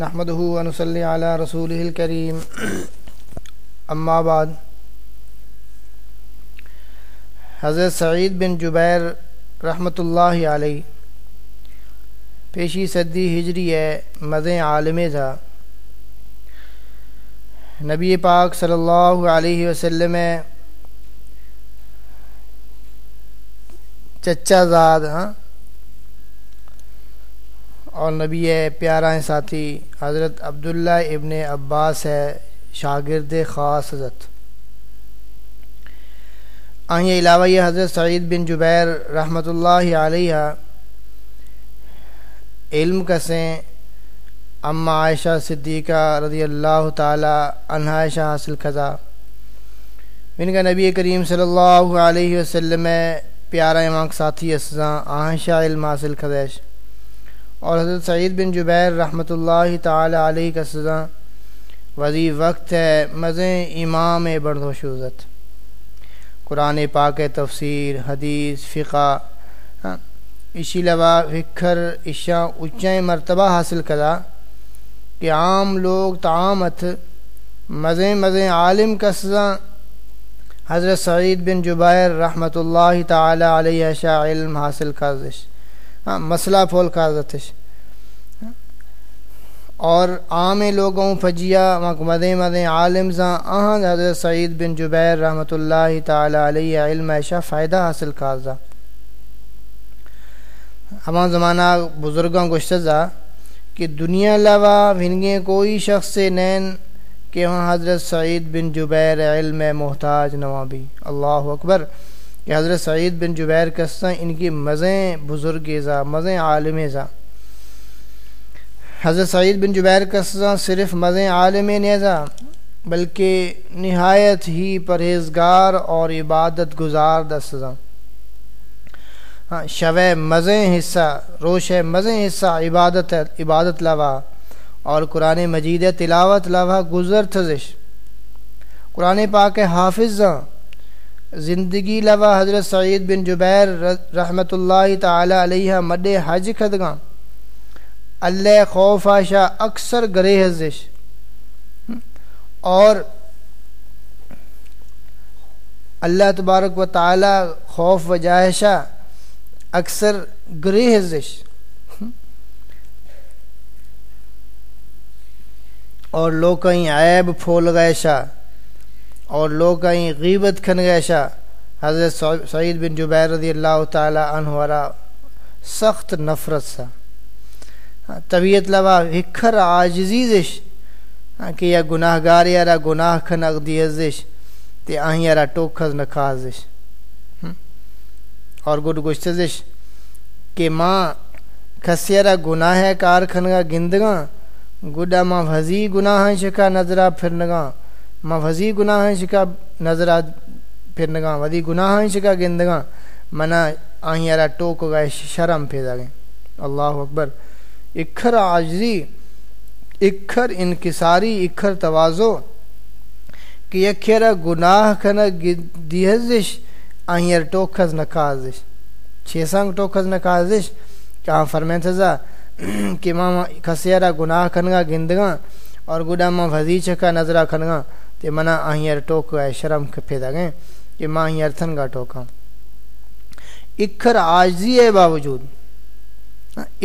نحمد ونصلي على رسوله الكريم. اما بعد، حضرت سعید بن جبیر رحمۃ اللہ علیہ پیشی صدی ہجری ہے، مزے عالم تھا۔ نبی پاک صلی اللہ علیہ وسلم چچا زاد ہاں اور نبی ہے پیارا ساتھی، حضرت عبداللہ ابن عباس ہے، شاگرد خاص حضرت۔ آئیں علاوہ یہ حضرت سعید بن جبیر رحمۃ اللہ علیہ علم کسیں، اما عائشہ صدیقہ رضی اللہ تعالی عنہ عائشہ حاصل خزا ان کا نبی کریم صلی اللہ علیہ وسلم پیارا امام ساتھی اسزاں عائشہ علم حاصل خزیش اور حضرت سعید بن جبیر رحمۃ اللہ تعالی علیہ کا سزا وزی وقت ہے مزیں امام برد و شوزت۔ قرآن پاک تفسیر، حدیث، فقہ ہاں، اسی لوا فکر عشا اچائیں مرتبہ حاصل کرا کہ عام لوگ تعامت مزیں مزیں عالم کا سزا۔ حضرت سعید بن جبیر رحمۃ اللہ تعالی علیہ شاہ علم حاصل کردش۔ ہاں، مسئلہ پھول کردش اور عام لوگوں فجیا مدیں مدیں عالم زاں اہم حضرت سعید بن جبیر رحمۃ اللہ تعالی علیہ علم ایشا فائدہ حاصل کارزا ہمارا زمانہ بزرگوں گشتہ کہ دنیا لوا بھنگے کوئی شخص سے نین کہ وہاں حضرت سعید بن جبیر علم محتاج نوابی۔ اللہ اکبر۔ کہ حضرت سعید بن جبیر کساں ان کی مزیں بزرگ زا مزیں عالم زا حضرت سعید بن جبیر کا صرف مزیں عالم نیزا بلکہ نہایت ہی پرہیزگار اور عبادت گزار دا سزا ہاں شو مزیں حصہ، روش مزیں حصہ عبادت عبادت لوا۔ اور قرآن مجید تلاوت لوا، گزر تھزش قرآن پاک حافظ ہاں، زندگی لوا حضرت سعید بن جبیر رحمۃ اللہ تعالی علیہ مد حج خدگاں اللہ خوف آشا اکثر گرے حزش اور اللہ تبارک و تعالی خوف و جائشہ اکثر گرے حزش اور لوگ کہیں عیب پھول گیشا اور لوگ کہیں غیبت کھن گیشا حضرت سعید بن جبیر رضی اللہ تعالی عنہ سخت نفرت سا۔ ہاں، طبیعت لوا ہکھر آجزیزش ہاں، کہ یا گناہ گار یارا گناہ کھن اغدی ازش تے آہیں یارا ٹوکھز نکازش اور گڈ گشتزش کہ ماں کھسیارا گناہ کار کھنگا گندگا گڈا ماں بھزی گناہ شکا نظرہ پھرنگا ماں بھزی گناہ شکا نظرہ پھرنگا ودی گناہ شکا گندگا منا آہیں یارا ٹوک گئے، شرم پیدا گئے۔ اللہ اکبر۔ اکھر عاجزی، اکھر انکساری، اکھر توازو۔ کہ یکھیرا گناہ کھنا دیہزش آہیر ٹوکھز نکازش۔ چھ سنگ ٹوکھز نکازش۔ کہ آن فرمین تھزا کہ ماں کھسیرا گناہ کھنگا گندگا اور گڈا ماں بھزی چکا نظرہ کھنگا تے منا آہیر ٹوک گئے شرم پیدا گئے۔ کہ ماں آہیر تھنگا ٹوکا ہاں۔ اکھر عاجزی ہے باوجود۔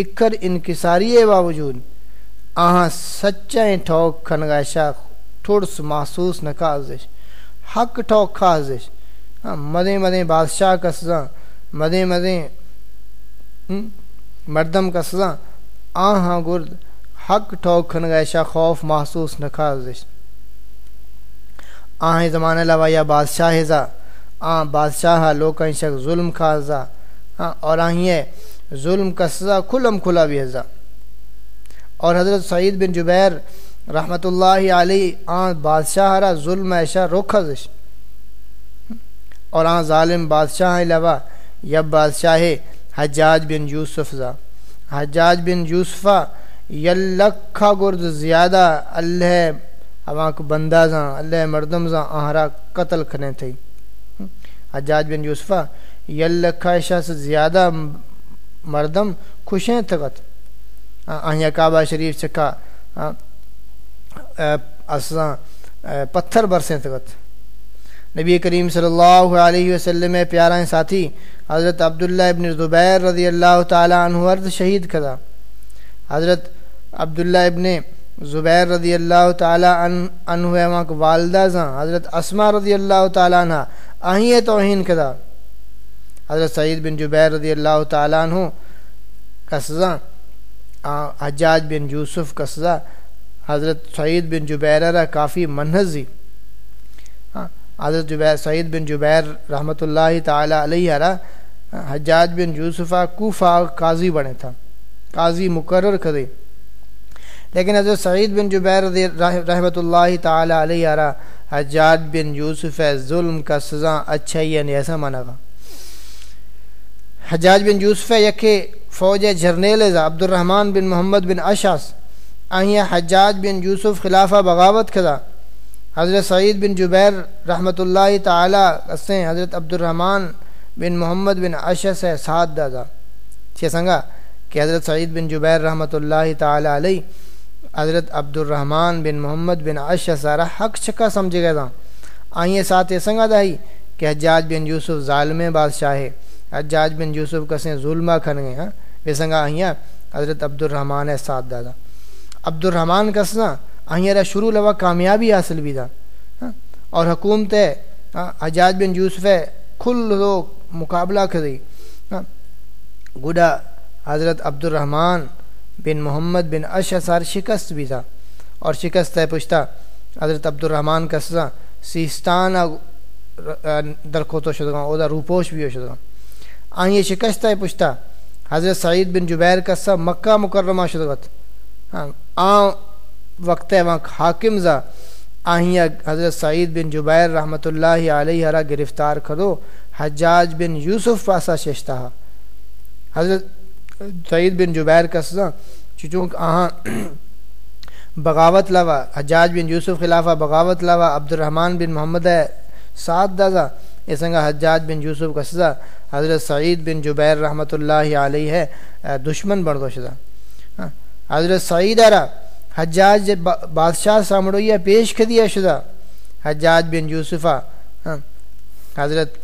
اکھر انکساری باوجود۔ آہاں سچائیں ٹھوک کھنگاشا ٹھوڑس محسوس نہ کازش۔ حق ٹھوک کھازش مدیں ہاں، مدیں بادشاہ کا سزا مدیں مدیں مردم کا سزا۔ آہاں گرد، حق ٹھوک کھنگاشا خوف محسوس نہ کازش۔ آہیں زمانہ لوا یا بادشاہ زا۔ آہ بادشاہ لوکن شک ظلم کھازا اور آہیں ظلم کا سزا کھلم کھلا بھی حضا اور حضرت سعید بن جبیر رحمۃ اللہ علیہ آن بادشاہ را ظلم ایشا روکھزش اور آن ظالم بادشاہ لوا یب بادشاہ حجاج بن یوسف زا۔ حجاج بن یوسفہ یلکھا گرد زیادہ، اللہ ہوا کو بندہ زاں، اللہ مردم زاں، آہرا قتل کھنے تھے حجاج بن یوسفہ یلکھا ایشا سے زیادہ مردم خوشیں تھگت آہیا کعبہ شریف چکا اساں پتھر برسیں تگت نبی کریم صلی اللہ علیہ وسلم پیارا ساتھی، حضرت عبداللہ ابن زبیر رضی اللہ تعالیٰ عنہ ارد شہید کھدا حضرت عبداللہ ابن زبیر رضی اللہ تعالیٰ عنہ وہاں والدہ زاں، حضرت اسما رضی اللہ تعالیٰ عنہ۔ آہیں توہین کدا حضرت سعید بن جبیر رضی اللہ تعالیٰ عنہ کا حجاج بن یوسف کا سزا۔ حضرت سعید بن جبیر کافی منحضی حضرت جبیر سعید بن جبیر رحمۃ اللہ تعالیٰ علیہ حجاج بن یوسفہ کوفہ قاضی بنے تھا۔ قاضی مقرر کرے لیکن حضرت سعید بن جبیر رحمۃ اللہ تعالیٰ علیہ حجاج بن یوسف ظلم کا سزا اچھا ہی یعنی ایسا مانا گا۔ حجاج بن یوسف یکے فوج جرنیل عبد الرحمن بن محمد بن اشاس آئیں حجاج بن یوسف خلافہ بغاوت کھدا حضرت سعید بن جبیر رحمۃ اللہ تعالیٰ اسیں حضرت عبد الرحمن بن محمد بن اشس ہے ساتھ دادا۔ چھ سنگا کہ حضرت سعید بن جبیر رحمۃ اللہ تعالیٰ علیہ حضرت عبد الرحمن بن محمد بن اشہ سارا حق چکا سمجھ گئے تھا آئیں ساتھ یہ سنگا دائی کہ حجاج بن یوسف ظالم بادشاہ ہے حجاج بن یوسف کسیں ظلمہ کھن گئے ہاں بے سنگا آئیں حضرت عبد الرحمن ہے ساتھ دادا عبد الرحمن کسنا آئیں شروع لوا کامیابی حاصل بھی تھا ہاں؟ اور حکومت ہے ہاں؟ حجاج بن یوسف ہے کھل لو مقابلہ کری ہاں؟ گڈا حضرت عبد الرحمن بن محمد بن اشسار شکست بھی تھا اور شکست ہے پوچھتا حضرت عبد الرحمن کا سزا سیستان درخو تو شدگاں او روپوش بھی ہو شدگاں آئیں شکست ہے پوچھتا حضرت سعید بن جبیر کا مکہ مکرمہ شدگت ہاں آ وقت ہے وہاں حاکم زا۔ آئیں حضرت سعید بن جبیر رحمۃ اللہ علیہ گرفتار کرو حجاج بن یوسف پاسا ششتہ حضرت سعید بن جبیر کا سزا چونکہ آہاں بغاوت لوا حجاج بن یوسف خلافہ بغاوت لوا عبد الرحمن بن محمد سعد دازا یہ سنگا حجاج بن یوسف کا سزا حضرت سعید بن جبیر رحمۃ اللہ علیہ ہے دشمن بردو شدہ ہاں، حضرت سعید ارا حجاج بادشاہ سامڑویا پیش کدیا شدہ حجاج بن یوسفہ ہاں، حضرت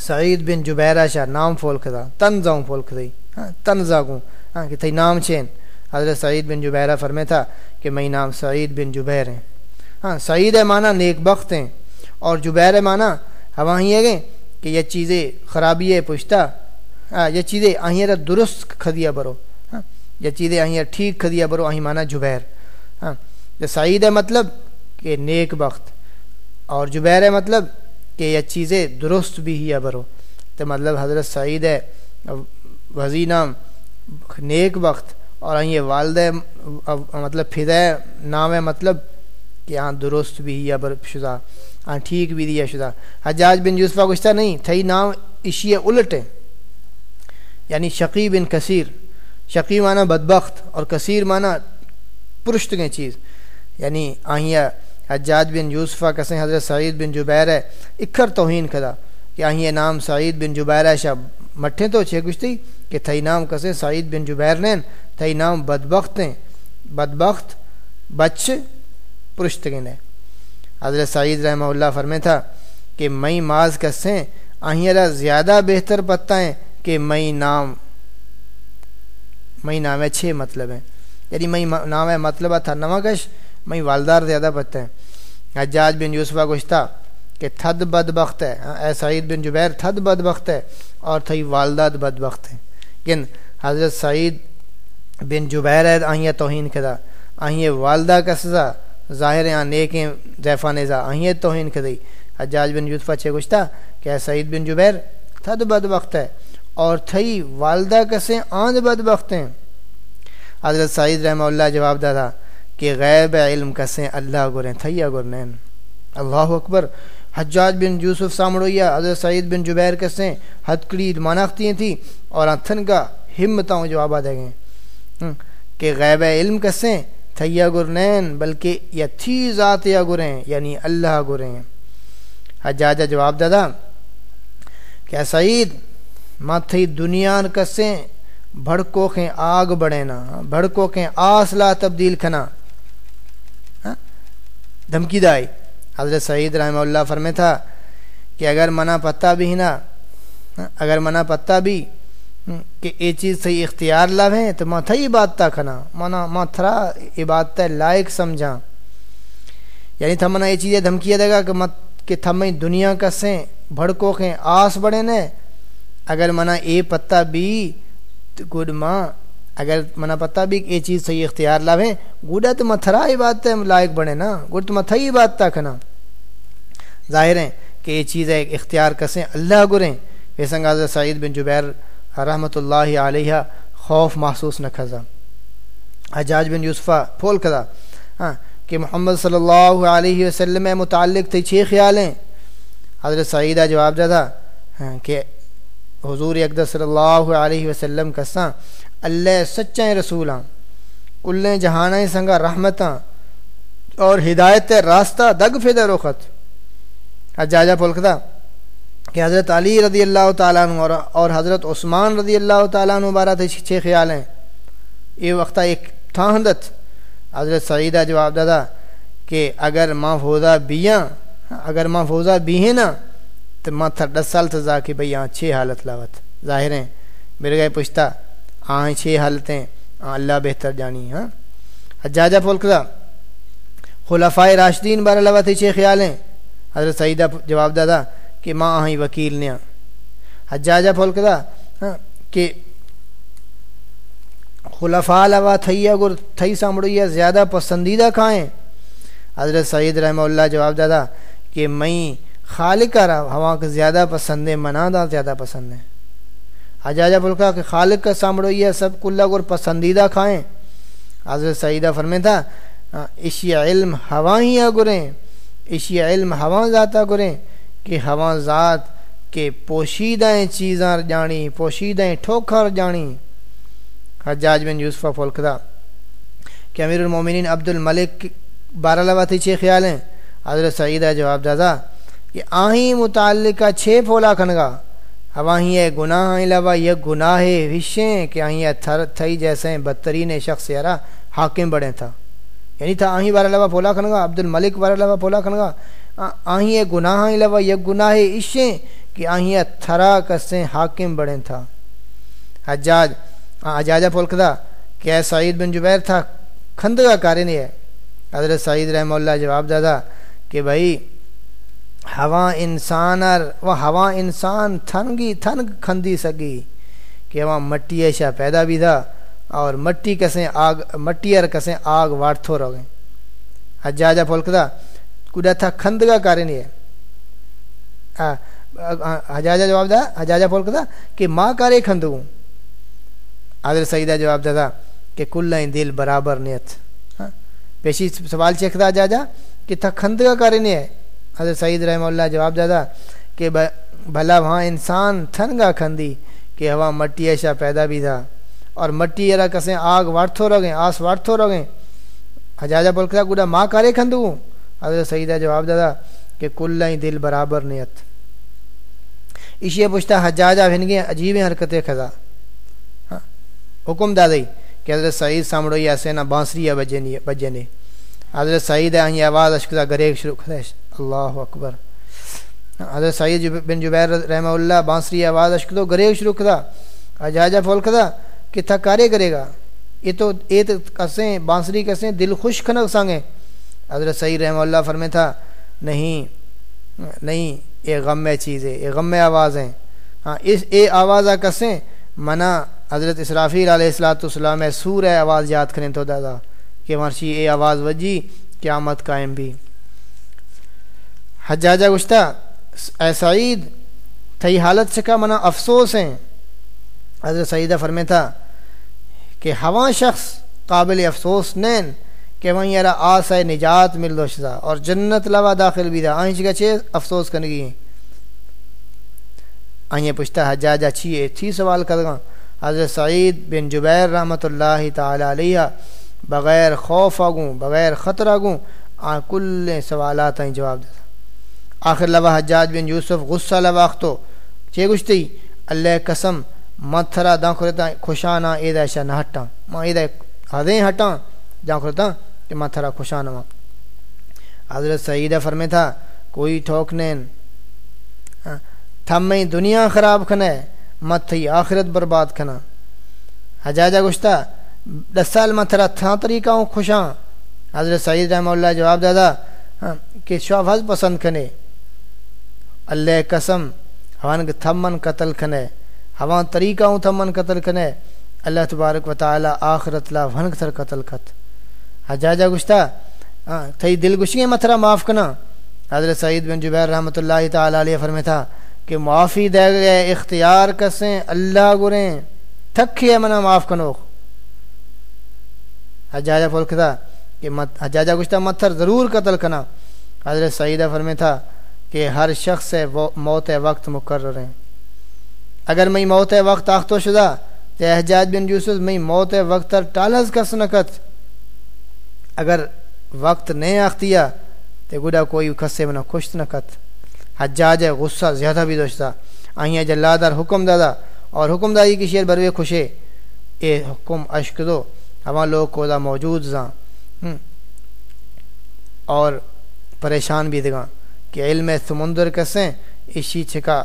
سعید بن جبیرہ شاہ نام فول کھدا تنزاؤں فول کھدائی ہاں، تنزا گوں ہاں کہ تھی نام چین۔ حضرت سعید بن جبیرہ فرمے تھا کہ میں نام سعید بن جبیر ہیں۔ ہاں سعید ہے مانا نیک بخت ہیں۔ اور جبیر ہے مانا ہوا ہی گئے کہ یہ چیزیں خرابی ہے پوچھتا ہاں یہ چیزیں آہیں درست کھدیا برو۔ ہاں یہ چیزیں آہیں ٹھیک کھدیا برو آہیں مانا جبیر۔ ہاں یہ سعید ہے مطلب کہ نیک بخت۔ اور جبیر ہے مطلب کہ یہ چیزیں درست بھی ہی برو۔ تو مطلب حضرت سعید ہے وزینام نیک وقت اور یہ والدہ مطلب فدہ نام ہے مطلب کہ ہاں درست بھی یا بر شدہ ہاں ٹھیک بھی دیا شدہ۔ حجاج بن یوسفہ گشتہ نہیں، تھئی نام اشی الٹ ہے یعنی شقی بن کثیر۔ شقی معنی بدبخت اور کثیر معنی پرشت گئے چیز۔ یعنی آہیا حجاج بن یوسفہ کسیں حضرت سعید بن جبیر ہے اکھر توہین کدا کہ آہیا نام سعید بن جبیر ہے شب مٹھے تو چھے گشتی کہ تھئی نام کسے سعید بن جبیر نین، تھئی نام بدبخت ہیں۔ بدبخت، بچ، پرشت گنے حضرت سعید رحمہ اللہ فرمے تھا کہ مئی ماز کسیں آہیرہ زیادہ بہتر پتہ ہیں کہ مئی نام۔ مئی نام ہے چھ مطلب ہیں۔ یعنی مئی نام ہے مطلب تھا نمکش مئی والدار زیادہ پتہ ہیں۔ حجاج بن یوسفہ گشتہ کہ تھد بدبخت ہے۔ ہاں، اے سعید بن جبیر، تھد بدبخت ہے اور تھئی والدہ بدبخت ہے۔ لیکن حضرت سعید بن جبیر ہے، آئیں توہین کدا آئیں والدہ کا سزا، ظاہر یہاں نیکیں زیفہ نیزا آئیں توہین کدی حجاج بن یوسفہ چھے گشتا کہ اے سعید بن جبیر، تھد بدبخت ہے۔ اور تھئی والدہ کسے آند بدبخت ہیں۔ حضرت سعید رحمہ اللہ جواب دا تھا کہ غیب علم کسے اللہ گریں تھیا گرنین اللہ اکبر۔ حجاج بن یوسف سامڑویا حضرت سعید بن جبیر کسیں کڑی ماناختیں تھی اور اتھن کا ہمتاؤں جواب دے گئے کہ غیب علم کسیں تھیا گرنین، بلکہ یا تھی ذات یا گریں یعنی اللہ گریں۔ حجاجہ جواب دادا، کہ سعید، ما تھی دنیا کسیں بھڑکو کے آگ بڑے نا، بھڑکو کے آسلا تبدیل کھنا۔ ہاں؟ دھمکی دائی۔ حضرت سعید رحمہ اللہ فرمے تھا کہ اگر منع پتہ بھی نا اگر منع پتہ بھی کہ یہ چیز صحیح اختیار لو ہے تو ماں تھا عبادتہ کھنا منا ماں تھرا عبادت لائق سمجھا یعنی تھا منا یہ چیزیں دھمکیے دے گا کہ مت کہ تھمیں دنیا کسیں بھڑکو کے آس بڑے نے۔ اگر منا اے پتہ بھی، تو گڈ ماں، اگر منا پتہ بھی یہ چیز صحیح اختیار لاویں گوڑا تو متھرا ہی بات ہے لائق بڑے نا گوڑ تو متھا ہی بات تک نا ظاہر ہے کہ یہ چیز ہے اختیار کسیں اللہ گریں ویسنگ حضرت سعید بن جبیر رحمۃ اللہ علیہ خوف محسوس نہ کھزا حجاج بن یوسفہ پھول کھزا ہاں کہ محمد صلی اللہ علیہ وسلم متعلق تھے چھ خیالیں حضرت سعیدہ جواب دادا ہاں کہ حضور اقدر صلی اللہ علیہ وسلم کساں، اللہ سچیں رسولاں۔ کلیں جہانہ سنگا رحمتاں۔ اور ہدایت راستہ دگ فدر رخت حجاجہ پھولکتا کہ حضرت علی رضی اللہ تعالیٰ عنہ اور حضرت عثمان رضی اللہ تعالیٰ عنہ بارہ تھے، چھ خیال ہیں۔ یہ وقتہ ایک تھا ہندت حضرت سعیدہ جواب دادا کہ اگر ماں فوزہ بیاں، اگر ماں فوزہ بھی ہیں نا، تو ماں تھا دس سال تھا کہ بھئی یہاں چھ حالت لاوت۔ ظاہر ہیں، میرے گئے پوچھتا آہیں چھ حالتیں اللہ بہتر جانی ہاں؟ حجاجہ پھولکتا خلفائے راشدین بارہ لوت چھ خیال ہیں۔ حضرت سعیدہ جواب دادا کہ ماں ہاں آہیں وکیل نیا ہاں۔ حجاجہ پھولکتا ہاں کہ خلفاء لوا تھئی اگر تھئی سامڑی زیادہ پسندیدہ کھائیں حضرت سعید رحمہ اللہ جواب دادا کہ میں خالق کا ہوا کے زیادہ پسند ہے منا دا زیادہ پسند ہے حجاجہ بلکہ کہ خالق کا سامڑی ہے، سب کل اگر پسندیدہ کھائیں حضرت سعیدہ فرمے تھا اشی ہاں، علم ہوا ہی اگریں اشی علم ہوا ذاتا گریں کہ ہوا ذات کے پوشیدہ چیزاں جانی، پوشیدہ ٹھوکر جانی۔ حجاج بن یوسفہ فولکدہ کہ امیر المومنین عبد الملک بارہ لواتی چھ خیال ہیں۔ حضرت سعیدہ جواب دادا کہ آہیں متعلقہ چھ پھولا کھنگا اب یہ گناہ لوا یہ گناہ وشیں کہ آہیں تھر تھئی جیسے بدترین شخص یارا حاکم بڑے تھا۔ یعنی تھا آہیں بارہ لوا پھولا کھنگا عبد الملک بارہ لوا پھولا کھنگا آہیں یہ گناہ لوا، یہ گناہ عشیں کہ آہیں یہ تھرا کسیں حاکم بڑے تھا۔ حجاج اجاجہ پولکدہ کہ اے سعید بن جبیر تھا، کھندگا کارن ہے۔ حضرت سعید رحمہ اللہ جواب دادا کہ بھائی، ہوا انسان وہ ہوا انسان تھنگی، تھنگ کھندی سگی کہ وہاں مٹی ایشا پیدا بھی تھا۔ اور مٹی کسیں آگ مٹی اور کسیں آگ واٹ تھو رو گئے حجاجہ پولکدہ کدا تھا کھندگا کارن ہے۔ حجاجہ جواب دا حجاجہ پولکدہ کہ ماں کارے کھندگوں حضرت سعیدہ جواب دادا، کہ کل دل برابر نیت۔ ہاں؟ پیشی سوال چیکھتا جا کہ تھا کھند کا کارن ہے۔ حضرت سعید رحمہ اللہ جواب دادا، کہ بھلا وہاں انسان تھن گا کھندی، کہ ہوا مٹی ایسا پیدا بھی تھا اور مٹی ایرا کسیں آگ واٹ تھو رو گئے آس واٹ تھو رو حجاجہ بولکتا گوڑا ماں کارے کھندو۔ حضرت سعیدہ جواب دادا کہ کل دل برابر نیت۔ اسی پوچھتا حجاجہ بھنگے عجیب حرکتیں کھزا۔ ہاں؟ حکم دادئی کہ حضرت سعید سامڑو یا سینا بانسری یا بجنے حضرت سعید ہے آئی آواز اشکتا گریک شروع خدش اللہ اکبر۔ حضرت سعید بن جبیر رحمہ اللہ بانسری آواز اشکتو گریک شروع کھتا اجاجہ پھول کھتا کہ تھکارے کرے گا۔ یہ تو ایت کسیں، بانسری کسیں دل خوش کھنک سانگیں حضرت سعید رحمہ اللہ فرمے تھا، نہیں نہیں یہ غم میں چیز ہے یہ غم میں آواز ہیں ہاں اس اے آوازہ کسیں، منع حضرت اسرافیل علیہ السلاۃ السلام سور ہے آواز یاد کریں تو دادا، کہ مرشی اے آواز وجی قیامت قائم بھی۔ حجاجہ گشتہ، اے سعید تھی حالت سے کا منع افسوس ہیں۔ حضرت سعیدہ فرمے تھا کہ ہوا شخص قابل افسوس نین کہ وہیں یارا آس ہے نجات مل دو شزا اور جنت لوا داخل بھی تھا آئیں چکا چھے افسوس کرنے گی آئیں پوچھتا حجاجہ چھیے تھی سوال کر گا۔ حضرت سعید بن جبیر رحمۃ اللہ تعالی علیہ بغیر خوف آگوں، بغیر خطرہ آگوں، آ کل سوالات ہیں جواب دیتا۔ آخر لوا حجاج بن یوسف غصہ لواختو چے گشتی اللہ قسم متھرا داں کھرتا خوشانا اے دا شا نہ ہٹاں۔ ماں اے دا ہدیں ہٹاں، جاں کھرتا کہ متھرا خوشانا ماں حضرت سعیدہ فرمے تھا، کوئی ٹھوک نین۔ ہاں، تھم میں دنیا خراب کھنے مت تھی آخرت برباد کھنا۔ حجاجہ گشتا دس سال متھرا تھا طریقہ ہوں خوشاں۔ حضرت سعید رحمہ اللہ جواب دادا ہاں، کہ شوافظ پسند کھنے۔ اللہ قسم ہوانگ تھمن قتل کھنے۔ ہوا طریقہ ہوں تھمن قتل کھنے اللہ تبارک و تعالی آخرت لا ونگ تھر قتل کھت حجاجہ گشتا تھی دل گشگیں متھرا معاف کنا۔ حضرت سعید بن جبیر رحمۃ اللہ تعالی علیہ فرمے تھا کہ معافی دے گئے، اختیار کسیں، اللہ گریں۔ تھکے منا معاف کنو حجاجہ فلک تھا کہ حجاجہ گشتہ متھر ضرور قتل کنا۔ حضرت سعیدہ فرمے تھا کہ ہر شخص سے موت وقت مقرر ہیں۔ اگر میں موت وقت آختو شدہ تو احجاج بن یوسف میں موت وقت ٹالز کس نکت۔ اگر وقت نہیں آختیا تو گڈا کوئی کسے منا خوش نکت۔ حجاج غصہ زیادہ بھی دوشتا آئیں جلادار حکم دادا، اور حکم دائی کی شیر بروے خوشے اے حکم اشک دو ہوا لوگ کو دا موجود زاں۔ اور پریشان بھی دگاں کہ علم سمندر کسیں، اسی چھکا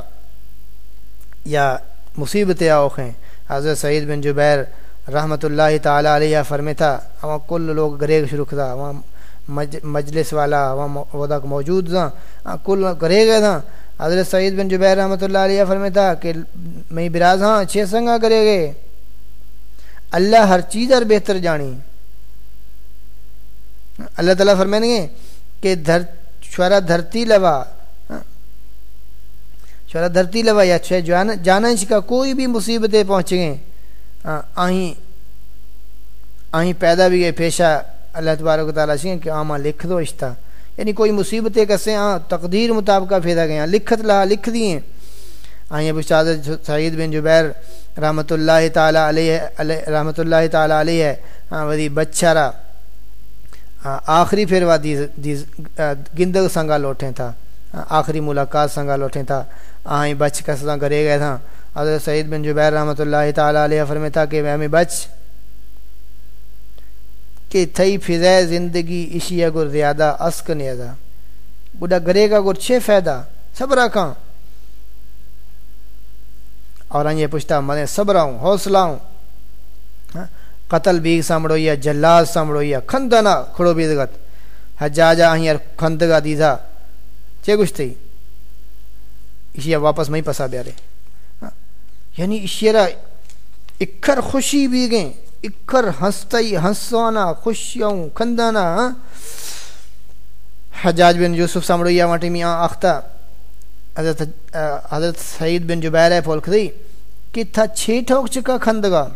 یا مصیبت آوخیں حضرت سعید بن جبیر رحمۃ اللہ تعالی علیہ فرمے تھا وہاں کل لوگ گریگ شروع تھا وہاں مجلس والا، وہاں وہاں موجود تھا۔ کل گرے گئے تھا حضرت سعید بن جبیر رحمۃ اللہ علیہ فرمے تھا کہ میں براز ہاں چھ سنگا کرے گئے اللہ ہر چیز اور بہتر جانی اللہ تعالیٰ فرمائیں گے کہ دھر، شورا دھرتی لوا۔ شورا دھرتی لوا یا چھے جانش کا کوئی بھی مصیبتیں پہنچ گئے آہیں آہیں پیدا بھی گئے، پیشہ اللہ تبارک و تعالیٰ سے کہ آماں لکھ دو اشتہ یعنی کوئی مصیبتیں کسے آں تقدیر مطابقہ پھیدا گئے لکھت لہا، لکھ دیئے آئیں ابو شہادت سعید بن جبیر رحمت اللہ تعالی علیہ رحمت اللہ تعالی علیہ ہاں ودی بچارا آخری پھر دی گندگ سنگا لوٹیں تھا۔ آخری ملاقات سنگا لوٹیں تھا۔ آئیں بچ کسا کرے گئے تھا۔ حضرت سعید بن جبیر رحمت اللہ تعالی علیہ فرمے تھا کہ میں بچ۔ کہ تھئی فضائے زندگی اشی اگر زیادہ، اسک نیادہ بڑا گرے گا گر چھے فیدہ سب رکھاں اور آئیں پوچھتا، میں صبر ہوں حوصلہ ہوں ہاں؟ قتل بھی سامڑو یا جلال سامڑو یا کھندنا کھڑو بھی دگت حجاجا آئیں کھندگا واپس میں پسا بیارے ہاں؟ یعنی اشیرہ اکھر خوشی بھی گئیں۔ اکھر ہنستا ہنسوانا خوشیوں کھندنا ہاں۔ حجاج بن یوسف سامڑو یا واٹی میاں آختا۔ حضرت حضرت سعید بن جبیر ہے پھولک دی۔ کہ تھا چھ ٹھوک چکا کھندگا۔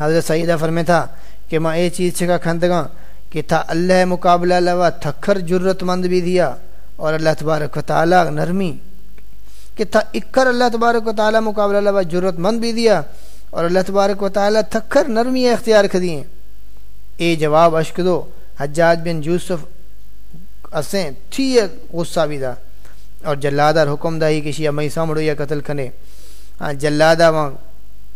حضرت سعیدہ فرمے تھا کہ ماں اے چیز چکا کھندگا کہ تھا اللہ مقابلہ لوا تھکر جرت مند بھی دیا اور اللہ تبارک و تعالی نرمی۔ کہ تھا اکر اللہ تبارک و تعالی مقابلہ لوا جرت مند بھی دیا اور اللہ تبارک و تعالی تھکر نرمی اختیار کھدیے اے جواب اشک دو، حجاج بن یوسف اسیں تھی غصہ بھی دا اور جلادہ حکم دا ہی کسی امی سامڑو یا قتل کھنے ہاں جلادہ وہاں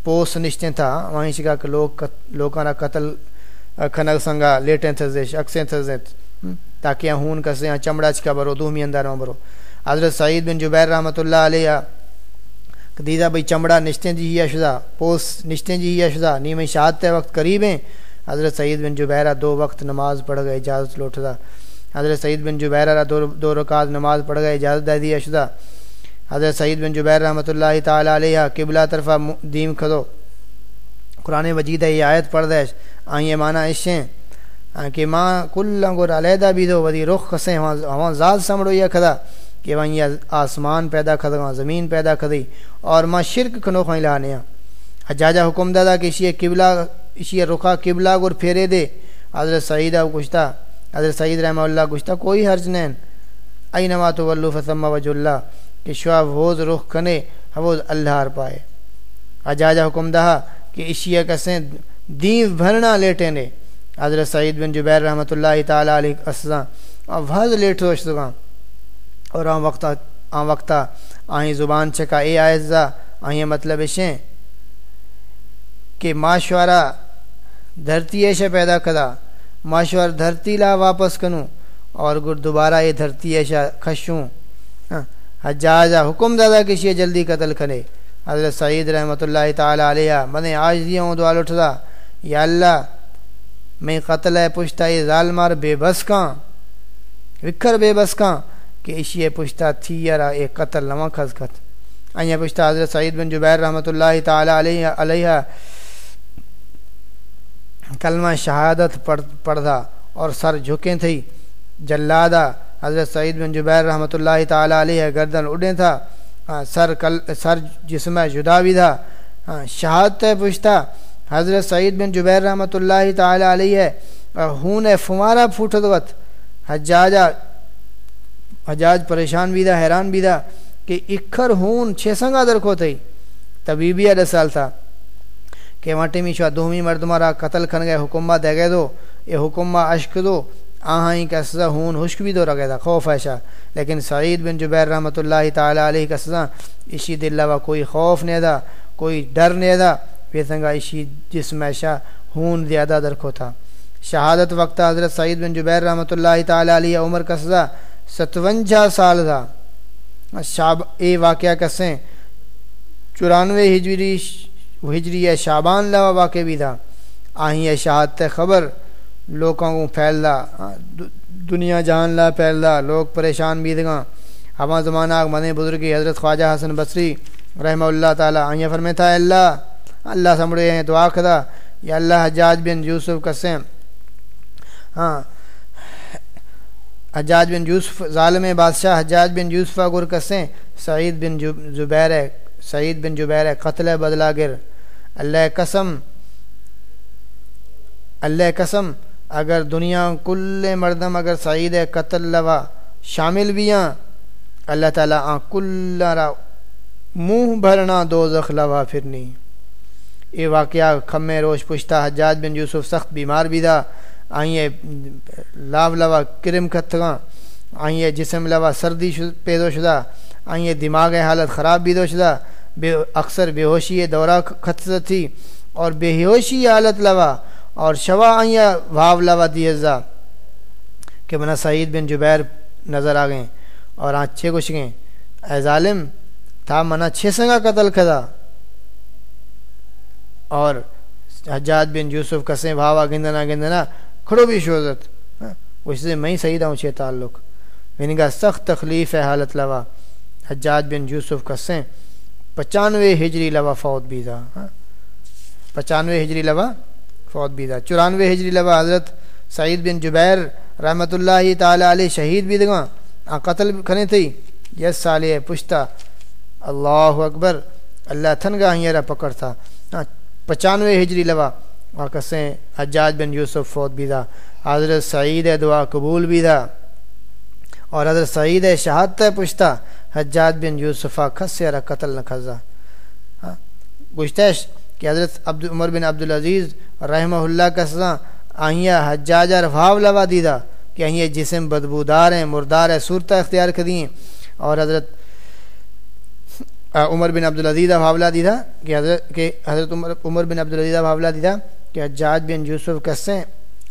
پوس نشتے تھا وہیں شکا کہ لوگ لوکانا قتل کھنگ سنگا لیٹیں تھزے شخصیں تھزے تاکہ ہون کسے ہاں چمڑا چکا برو دومی اندر میں برو حضرت سعید بن جبیر رحمت اللہ علیہ دیدہ بھئی چمڑا نشتے جی ہی شدہ پوس نشتے جی ہی شدہ نیمیں شہادت وقت قریب ہیں حضرت سعید بن جبیرہ دو وقت نماز پڑھ گئے اجازت لوٹ دا حضرت سعید بن جبیر دو دو رکعت نماز پڑھ گئے اجازت دے دی اشدہ حضرت سعید بن جبیر رحمۃ اللہ تعالی علیہ قبلہ طرفہ دیم کھدو قرآن مجید یہ آیت پڑھ دے آئیں مانا عشیں کہ ماں کل لنگر علیحدہ بھی دو ودی رخ کسیں وہاں ذات سمڑو یہ کھدا کہ وہیں آسمان پیدا کھدا زمین پیدا کھدی اور ماں شرک کھنو خواہ لانے حجاجہ حکم دادا کہ اسی قبلہ، اسی رخا قبلہ گر پھیرے دے۔ حضرت سعیدہ کچھتا حضرت سعید رحمہ اللہ گشتہ کوئی حرج نہیں ای نمات ولو فسم وج اللہ، کہ شعب حوض رخ کنے حوض اللہ ہر پائے۔ اجاجہ حکم دہا کہ اشیاء کسیں دیو بھرنا لیٹے نے۔ حضرت سعید بن جبیر رحمۃ اللہ تعالی علیہ اسزاں اور بھز لیٹ اور آن وقتا آن وقتا آہیں زبان چکا، اے آئزہ آئیں مطلب اشیں کہ معاشورہ دھرتی ایشا پیدا کدا معاشور دھرتی لا واپس کنوں اور گر دوبارہ یہ دھرتی ایشا خشوں ہاں، حجاجہ حکم دادا کسی جلدی قتل کرے۔ حضرت سعید رحمۃ اللہ تعالیٰ علیہ میں آج دیا ہوں دعا اٹھتا یا اللہ، میں قتل ہے پوچھتا یہ ظالمار، بے بس کاں، وکھر بے بس کاں، کہ اشی پوچھتا تھی یارا، ایک قتل نواں کھز کت آئیں پوچھتا حضرت سعید بن جبیر رحمۃ اللہ تعالیٰ علیہ علیہ کلمہ شہادت پڑھ پڑھا اور سر جھکیں تھی جلادہ حضرت سعید بن جبیر رحمۃ اللہ تعالیٰ علیہ گردن اڑیں تھا۔ سر کل، سر جسم جدا بھی تھا ہاں شہادت پوچھتا، حضرت سعید بن جبیر رحمۃ اللہ تعالیٰ علیہ ہون فمارا پھوٹت وقت حجاجہ حجاج پریشان بھی تھا حیران بھی تھا کہ اکھر ہون چھ سنگا درکھو تھی طبیبی اڈ سال تھا کہ واٹی می شوا دومی مرد مارا قتل کھن گئے، حکمہ دے گئے دو یہ حکمہ اشک دو آہائیں کا سزا، ہون حشک بھی دو رکھے تھا، خوف ایشا لیکن سعید بن جبیر رحمۃ اللہ تعالیٰ علیہ کا سزا، اسی دل لوا کوئی خوف نہیں تھا، کوئی ڈر نہیں تھا۔ سنگا اسی جسم ایشا ہون زیادہ درکھو تھا۔ شہادت وقت حضرت سعید بن جبیر رحمۃ اللہ تعالیٰ علیہ عمر کا سزا ستونجا سال تھا۔ شاب اے واقعہ کسیں چورانوے ہجری ہجری شابان لوا واقع بھی تھا۔ آہیں شہادت خبر لوگوں کو پھیل دا ہاں، دنیا جہان لا پھیل دا لوگ پریشان بھی دگاں۔ ہما زمانہ من بزرگی حضرت خواجہ حسن بصری رحمہ اللہ تعالیٰ آئیں فرمے تھا، اللہ اللہ سمڑے ہیں دعا خدا یا اللہ حجاج بن یوسف قسم۔ ہاں حجاج بن یوسف ظالم بادشاہ، حجاج بن یوسف گر قسیں سعید بن زبیر، سعید بن جبیر قتل بدلا گر اللہ قسم اللہ قسم۔ اگر دنیا کل مردم اگر سعید قتل لوا شامل بھی ہیں، اللہ تعالیٰ آن کل را منہ بھرنا دو زخ لوا پھرنی یہ واقعہ کھمے روش پشتا حجاج بن یوسف سخت بیمار بھی تھا۔ آئیے لاو لوا کرم کتگاں آئیے جسم لوا سردی پیدو شدہ۔ آئیے دماغ حالت خراب بھی دو شدہ بے اکثر بے ہوشی دورہ خط تھی اور بے ہوشی حالت لوا۔ اور شوا آئیے واو لوا دی ازا کہ منا سعید بن جبیر نظر آ گئیں اور آج چھ کچھ گئیں۔ اے ظالم تھا منا چھ سنگا قتل کھدا۔ اور حجاج بن یوسف کسیں بھاوا گندنا گندنا کھڑو بھی شوزت۔ ہاں، اس سے میں صحیح ہوں چھ تعلق۔ میں نے سخت تخلیف ہے حالت لوا۔ حجاج بن یوسف کسیں پچانوے ہجری لوا فوت بھی تھا ہاں، پچانوے ہجری لوا فوت بھی تھا۔ چورانوے ہجری لوا حضرت سعید بن جبیر رحمۃ اللہ تعالیٰ علیہ شہید بھی دگا قتل کھنے تھی۔ یس سالے پشتا۔ اللہ اکبر۔ اللہ تھن گا ہیرا پکڑ تھا۔ پچانوے ہجری لوا اور کسیں حجاج بن یوسف فوت بھی تھا۔ حضرت سعید دعا قبول بھی تھا۔ اور حضرت سعید شہادت پشتا۔ حجاج بن یوسفہ کھس سے قتل نہ کھزا گشتش کہ حضرت عبد عمر بن عبدالعزیز رحمہ اللہ کا سزا آہیا حجاج رفاو لوا دیدہ کہ آہیا جسم بدبودار ہیں، مردار ہے صورتہ اختیار کردیں اور حضرت عمر بن عبدالعزیز حاولہ دیدہ کہ حضرت کہ حضرت عمر عمر بن عبدالعزیز حاولہ دیدہ کہ حجاج بن یوسف کسیں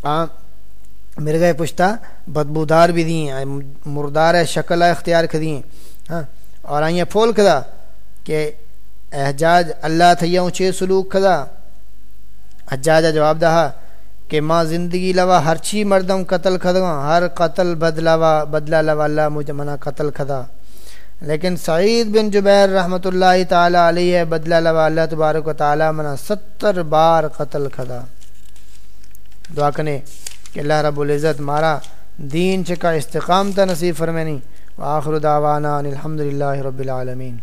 آ میرے گئے بدبودار بھی دیں مردار ہے شکل اختیار کردیں ہاں اور آئیں پھول کھدا کہ احجاج اللہ تھیا اونچے سلوک کھدا۔ حجاجہ جواب دہا کہ ماں زندگی لوا ہر چی مردم قتل کھدا ہر قتل بدلاوا بدلا لوا اللہ مجھے منع قتل کھدا۔ لیکن سعید بن جبیر رحمۃ اللہ تعالی علیہ بدلا لوا اللہ تبارک و تعالی منع ستر بار قتل کھدا۔ دعا کنے کہ اللہ رب العزت مارا دین چکا استقامت نصیب فرمینی۔ وآخر دعوانا الحمد للہ رب العالمین۔